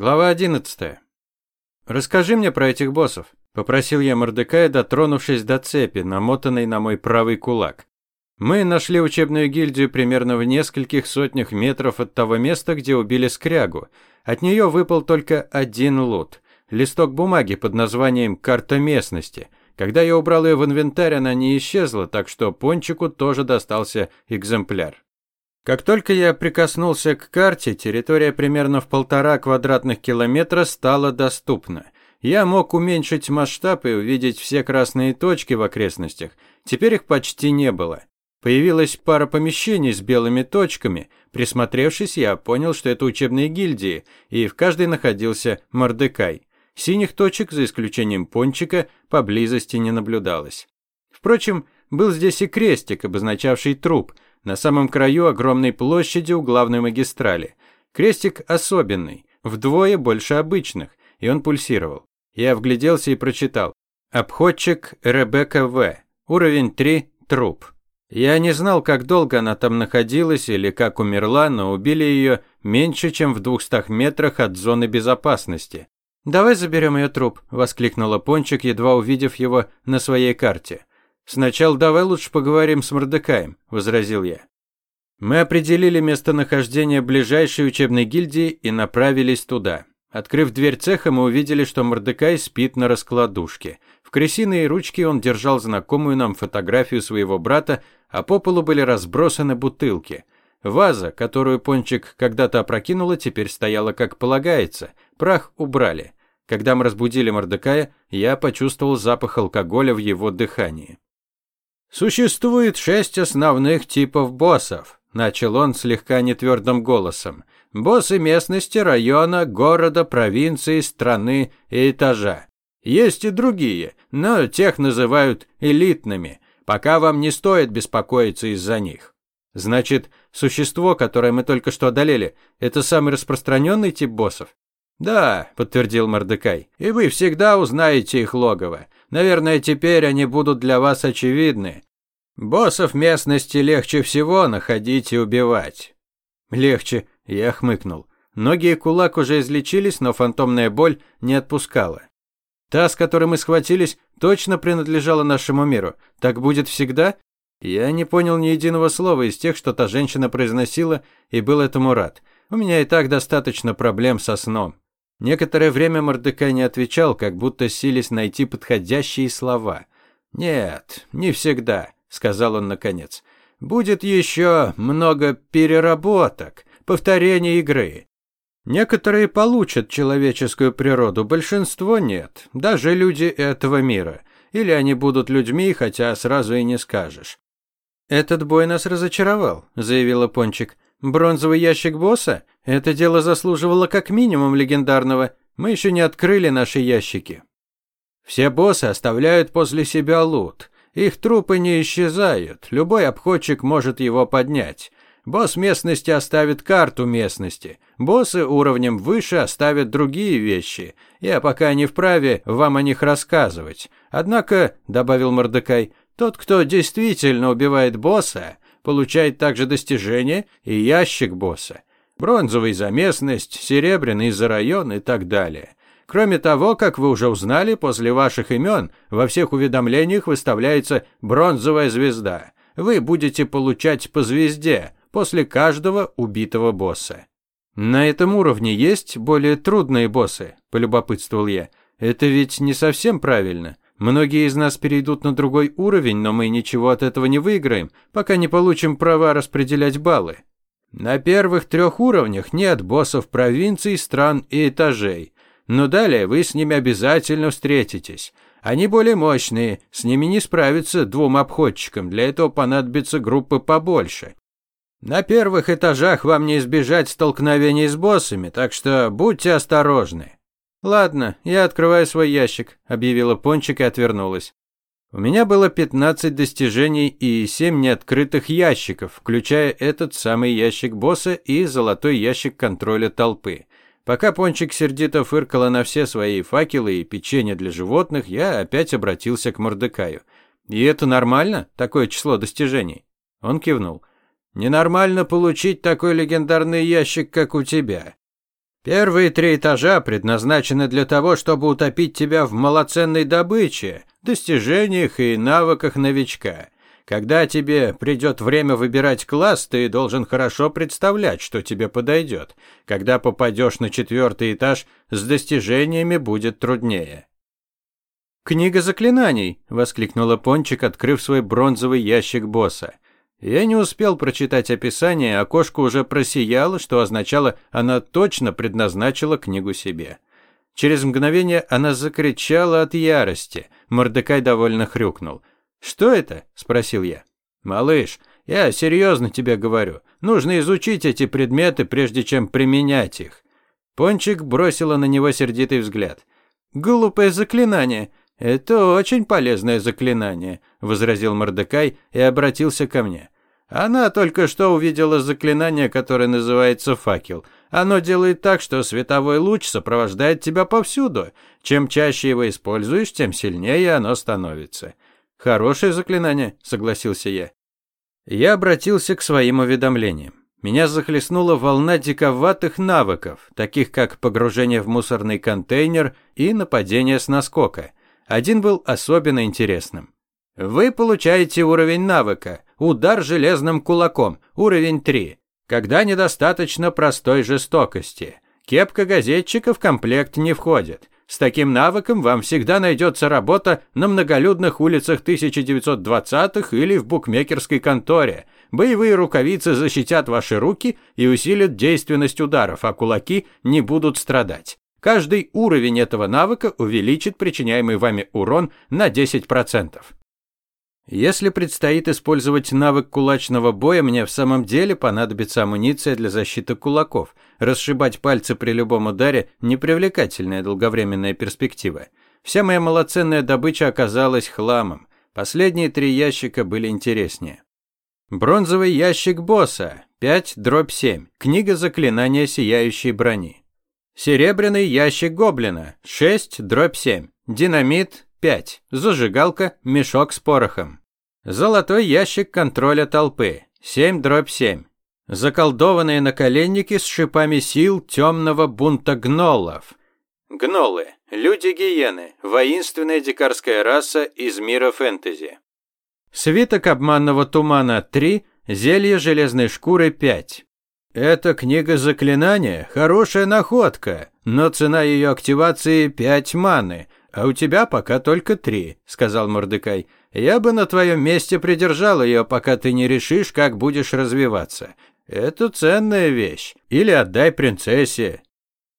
Глава 11. Расскажи мне про этих боссов, попросил я Мордекая, дотронувшись до цепи, намотанной на мой правый кулак. Мы нашли учебную гильдию примерно в нескольких сотнях метров от того места, где убили скрягу. От нее выпал только один лут листок бумаги под названием «Карта местности». Когда я убрал ее в инвентарь, она не исчезла, так что Пончику тоже достался экземпляр. Как только я прикоснулся к карте, территория примерно в полтора квадратных километра стала доступна. Я мог уменьшить масштаб и увидеть все красные точки в окрестностях. Теперь их почти не было. Появилась пара помещений с белыми точками. Присмотревшись, я понял, что это учебные гильдии, и в каждой находился Мордекай. Синих точек, за исключением пончика, поблизости не наблюдалось. Впрочем, был здесь и крестик, обозначавший труп, на самом краю огромной площади у главной магистрали. Крестик особенный, вдвое больше обычных, и он пульсировал. Я вгляделся и прочитал. Обходчик Ребекка В. Уровень 3. Труп. Я не знал, как долго она там находилась или как умерла, но убили ее меньше, чем в двухстах метрах от зоны безопасности. «Давай заберем ее труп», – воскликнула Пончик, едва увидев его на своей карте. «Сначала давай лучше поговорим с Мордекаем», – возразил я. Мы определили местонахождение ближайшей учебной гильдии и направились туда. Открыв дверь цеха, мы увидели, что Мордекай спит на раскладушке. В крысиной ручке он держал знакомую нам фотографию своего брата, а по полу были разбросаны бутылки. Ваза, которую Пончик когда-то опрокинула, теперь стояла как полагается. Прах убрали. Когда мы разбудили Мордекая, я почувствовал запах алкоголя в его дыхании. «Существует шесть основных типов боссов», – начал он слегка нетвердым голосом. «Боссы местности, района, города, провинции, страны и этажа. Есть и другие, но тех называют элитными, пока вам не стоит беспокоиться из-за них. Значит, существо, которое мы только что одолели, это самый распространенный тип боссов? «Да», – подтвердил Мордекай, – «и вы всегда узнаете их логово. Наверное, теперь они будут для вас очевидны. Боссов местности легче всего находить и убивать». «Легче», – я хмыкнул. Ноги и кулак уже излечились, но фантомная боль не отпускала. Та, с которой мы схватились, точно принадлежала нашему миру. Так будет всегда? Я не понял ни единого слова из тех, что та женщина произносила, и был этому рад. У меня и так достаточно проблем со сном. Некоторое время Мордекай не отвечал, как будто сились найти подходящие слова. «Нет, не всегда», — сказал он наконец. «Будет еще много переработок, повторений игры. Некоторые получат человеческую природу, большинство нет, даже люди этого мира. Или они будут людьми, хотя сразу и не скажешь». «Этот бой нас разочаровал», — заявила Пончик. Бронзовый ящик босса? Это дело заслуживало как минимум легендарного. Мы еще не открыли наши ящики. Все боссы оставляют после себя лут. Их трупы не исчезают. Любой обходчик может его поднять. Босс местности оставит карту местности. Боссы уровнем выше оставят другие вещи. Я пока не вправе вам о них рассказывать. Однако, добавил Мордекай, тот, кто действительно убивает босса, получает также достижение и ящик босса. Бронзовый за местность, серебряный за район и так далее. Кроме того, как вы уже узнали, после ваших имен во всех уведомлениях выставляется бронзовая звезда. Вы будете получать по звезде после каждого убитого босса. На этом уровне есть более трудные боссы, полюбопытствовал я. Это ведь не совсем правильно. Многие из нас перейдут на другой уровень, но мы ничего от этого не выиграем, пока не получим права распределять баллы. На первых трех уровнях нет боссов провинций, стран и этажей. Но далее вы с ними обязательно встретитесь. Они более мощные, с ними не справиться двум обходчикам, для этого понадобится группы побольше. На первых этажах вам не избежать столкновений с боссами, так что будьте осторожны. «Ладно, я открываю свой ящик», – объявила Пончик и отвернулась. У меня было 15 достижений и 7 неоткрытых ящиков, включая этот самый ящик босса и золотой ящик контроля толпы. Пока Пончик сердито фыркала на все свои факелы и печенье для животных, я опять обратился к Мордекаю. «И это нормально, такое число достижений?» Он кивнул. «Ненормально получить такой легендарный ящик, как у тебя. Первые три этажа предназначены для того, чтобы утопить тебя в малоценной добыче, достижениях и навыках новичка. Когда тебе придет время выбирать класс, ты должен хорошо представлять, что тебе подойдет. Когда попадешь на четвертый этаж, с достижениями будет труднее. «Книга заклинаний!» – воскликнула Пончик, открыв свой бронзовый ящик босса. Я не успел прочитать описание, а кошка уже просияла, что означало, она точно предназначила книгу себе. Через мгновение она закричала от ярости. Мордекай довольно хрюкнул. «Что это?» – спросил я. «Малыш, я серьезно тебе говорю. Нужно изучить эти предметы, прежде чем применять их». Пончик бросила на него сердитый взгляд. «Глупое заклинание. Это очень полезное заклинание», – возразил Мордекай и обратился ко мне. «Она только что увидела заклинание, которое называется «факел». Оно делает так, что световой луч сопровождает тебя повсюду. Чем чаще его используешь, тем сильнее оно становится. Хорошее заклинание, согласился я. Я обратился к своим уведомлениям. Меня захлестнула волна диковатых навыков, таких как погружение в мусорный контейнер и нападение с наскока. Один был особенно интересным. Вы получаете уровень навыка «Удар железным кулаком», уровень 3, когда недостаточно простой жестокости. Кепка газетчика в комплект не входит. С таким навыком вам всегда найдется работа на многолюдных улицах 1920-х или в букмекерской конторе. Боевые рукавицы защитят ваши руки и усилят действенность ударов, а кулаки не будут страдать. Каждый уровень этого навыка увеличит причиняемый вами урон на 10%. Если предстоит использовать навык кулачного боя, мне в самом деле понадобится амуниция для защиты кулаков. Расшибать пальцы при любом ударе – непривлекательная долговременная перспектива. Вся моя малоценная добыча оказалась хламом. Последние три ящика были интереснее. Бронзовый ящик босса, 5 дробь 7, книга заклинания сияющей брони. Серебряный ящик гоблина, 6 дробь 7, динамит 5. Зажигалка, мешок с порохом. Золотой ящик контроля толпы. 7 дробь 7. Заколдованные наколенники с шипами сил темного бунта гноллов. Гнолы. Люди-гиены. Воинственная дикарская раса из мира фэнтези. Свиток обманного тумана 3. Зелье железной шкуры 5. Эта книга заклинания – хорошая находка, но цена ее активации 5 маны – «А у тебя пока только три», — сказал Мордекай. «Я бы на твоем месте придержал ее, пока ты не решишь, как будешь развиваться. Это ценная вещь. Или отдай принцессе».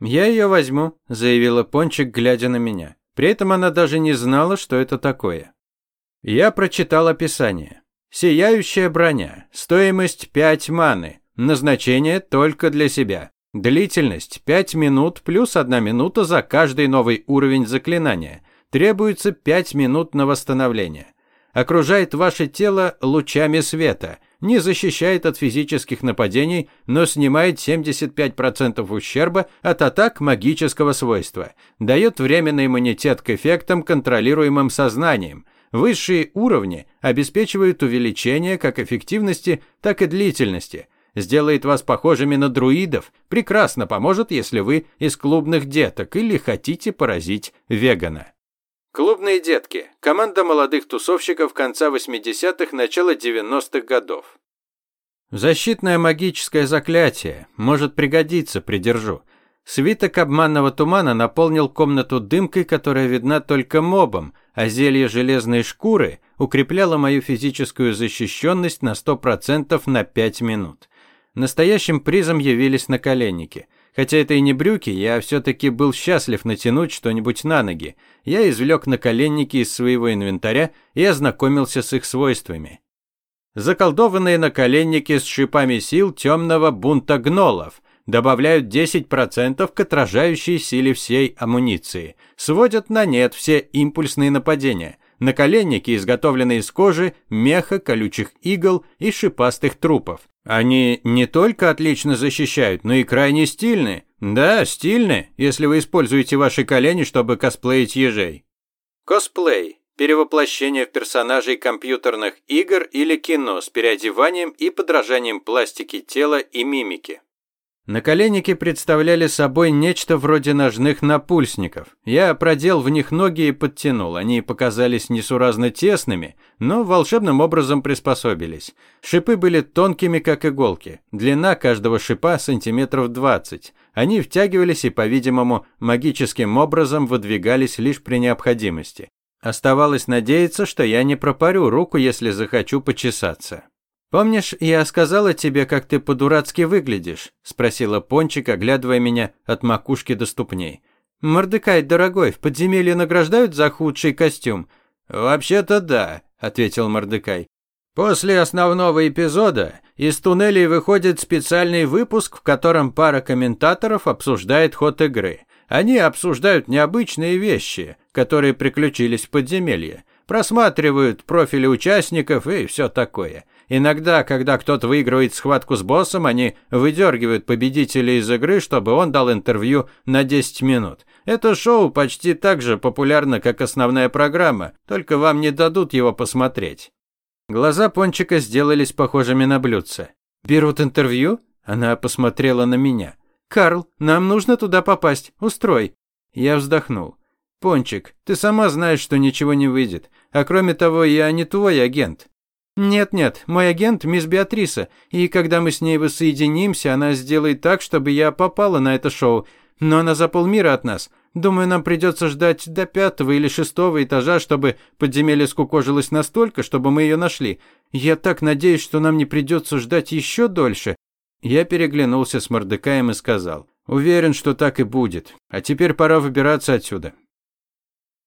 «Я ее возьму», — заявила Пончик, глядя на меня. При этом она даже не знала, что это такое. Я прочитал описание. «Сияющая броня. Стоимость 5 маны. Назначение только для себя. Длительность 5 минут плюс 1 минута за каждый новый уровень заклинания. Требуется 5 минут на восстановление. Окружает ваше тело лучами света. Не защищает от физических нападений, но снимает 75% ущерба от атак магического свойства. Дает временный иммунитет к эффектам, контролируемым сознанием. Высшие уровни обеспечивают увеличение как эффективности, так и длительности – сделает вас похожими на друидов, прекрасно поможет, если вы из клубных деток или хотите поразить вегана. Клубные детки – команда молодых тусовщиков конца 80-х, начала 90-х годов. Защитное магическое заклятие. Может пригодиться, придержу. Свиток обманного тумана наполнил комнату дымкой, которая видна только мобам, а зелье железной шкуры укрепляло мою физическую защищенность на 100% на 5 минут. Настоящим призом явились наколенники. Хотя это и не брюки, я все-таки был счастлив натянуть что-нибудь на ноги. Я извлек наколенники из своего инвентаря и ознакомился с их свойствами. Заколдованные наколенники с шипами сил темного бунта гнолов добавляют 10% к отражающей силе всей амуниции, сводят на нет все импульсные нападения. Наколенники изготовлены из кожи, меха, колючих игл и шипастых трупов. Они не только отлично защищают, но и крайне стильны. Да, стильны, если вы используете ваши колени, чтобы косплеить ежей. Косплей – перевоплощение в персонажей компьютерных игр или кино с переодеванием и подражанием пластики тела и мимики. Наколенники представляли собой нечто вроде ножных напульсников. Я продел в них ноги и подтянул. Они показались несуразно тесными, но волшебным образом приспособились. Шипы были тонкими, как иголки. Длина каждого шипа сантиметров 20. Они втягивались и, по-видимому, магическим образом выдвигались лишь при необходимости. Оставалось надеяться, что я не пропарю руку, если захочу почесаться. «Помнишь, я сказала тебе, как ты по-дурацки выглядишь?» – спросила Пончик, оглядывая меня от макушки до ступней. «Мордекай, дорогой, в подземелье награждают за худший костюм?» «Вообще-то да», – ответил Мордекай. «После основного эпизода из туннелей выходит специальный выпуск, в котором пара комментаторов обсуждает ход игры. Они обсуждают необычные вещи, которые приключились в подземелье, просматривают профили участников и все такое». Иногда, когда кто-то выигрывает схватку с боссом, они выдергивают победителя из игры, чтобы он дал интервью на 10 минут. Это шоу почти так же популярно, как основная программа, только вам не дадут его посмотреть. Глаза Пончика сделались похожими на блюдце. «Берут интервью?» Она посмотрела на меня. «Карл, нам нужно туда попасть. Устрой». Я вздохнул. «Пончик, ты сама знаешь, что ничего не выйдет. А кроме того, я не твой агент. «Нет-нет, мой агент мисс Беатриса, и когда мы с ней воссоединимся, она сделает так, чтобы я попала на это шоу. Но она за полмира от нас. Думаю, нам придется ждать до пятого или шестого этажа, чтобы подземелье скукожилось настолько, чтобы мы ее нашли. Я так надеюсь, что нам не придется ждать еще дольше». Я переглянулся с Мордекаем и сказал, «Уверен, что так и будет. А теперь пора выбираться отсюда.